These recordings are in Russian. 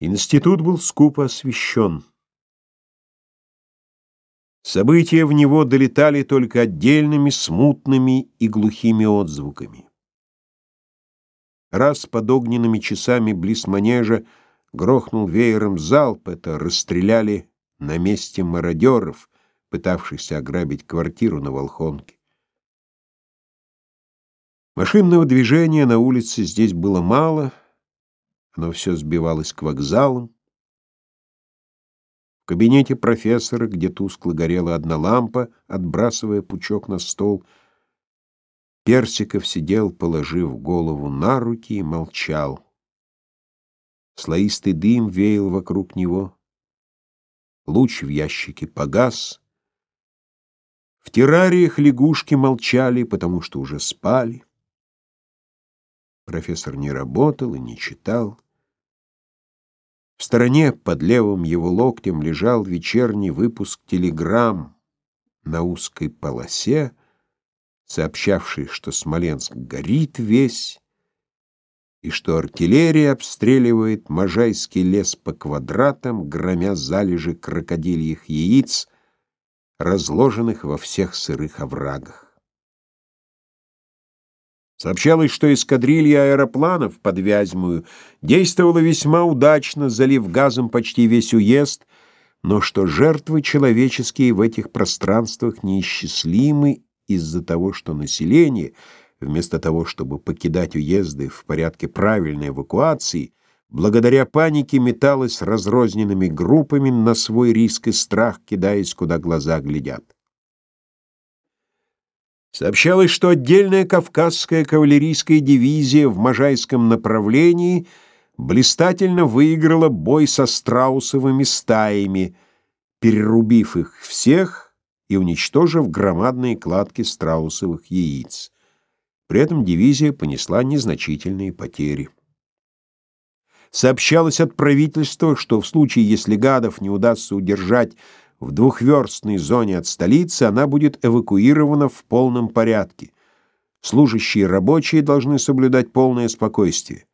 Институт был скупо освещен. События в него долетали только отдельными, смутными и глухими отзвуками. Раз под огненными часами близ манежа грохнул веером залп, это расстреляли на месте мародеров, пытавшихся ограбить квартиру на Волхонке. Машинного движения на улице здесь было мало — оно все сбивалось к вокзалам. В кабинете профессора, где тускло горела одна лампа, отбрасывая пучок на стол, Персиков сидел, положив голову на руки, и молчал. Слоистый дым веял вокруг него. Луч в ящике погас. В террариях лягушки молчали, потому что уже спали. Профессор не работал и не читал. В стороне под левым его локтем лежал вечерний выпуск телеграмм на узкой полосе, сообщавший, что Смоленск горит весь и что артиллерия обстреливает Можайский лес по квадратам, громя залежи крокодильих яиц, разложенных во всех сырых оврагах. Сообщалось, что эскадрилья аэропланов под Вязьмою действовала весьма удачно, залив газом почти весь уезд, но что жертвы человеческие в этих пространствах неисчислимы из-за того, что население, вместо того, чтобы покидать уезды в порядке правильной эвакуации, благодаря панике металось разрозненными группами на свой риск и страх, кидаясь, куда глаза глядят. Сообщалось, что отдельная кавказская кавалерийская дивизия в Можайском направлении блистательно выиграла бой со страусовыми стаями, перерубив их всех и уничтожив громадные кладки страусовых яиц. При этом дивизия понесла незначительные потери. Сообщалось от правительства, что в случае, если гадов не удастся удержать в двухверстной зоне от столицы она будет эвакуирована в полном порядке. Служащие рабочие должны соблюдать полное спокойствие.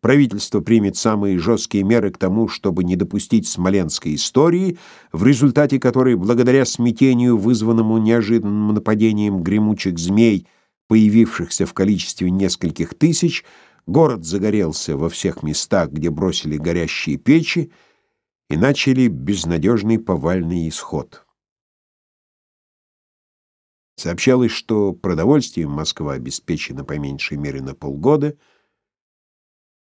Правительство примет самые жесткие меры к тому, чтобы не допустить смоленской истории, в результате которой, благодаря смятению, вызванному неожиданным нападением гремучих змей, появившихся в количестве нескольких тысяч, город загорелся во всех местах, где бросили горящие печи, и начали безнадежный повальный исход. Сообщалось, что продовольствием Москва обеспечена по меньшей мере на полгода,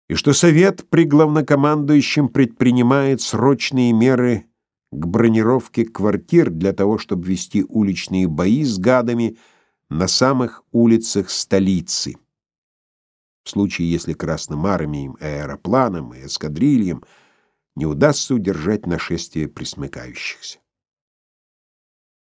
и что Совет при главнокомандующем предпринимает срочные меры к бронировке квартир для того, чтобы вести уличные бои с гадами на самых улицах столицы. В случае, если Красным армиям, аэропланам и эскадрильям – не удастся удержать нашествие присмыкающихся.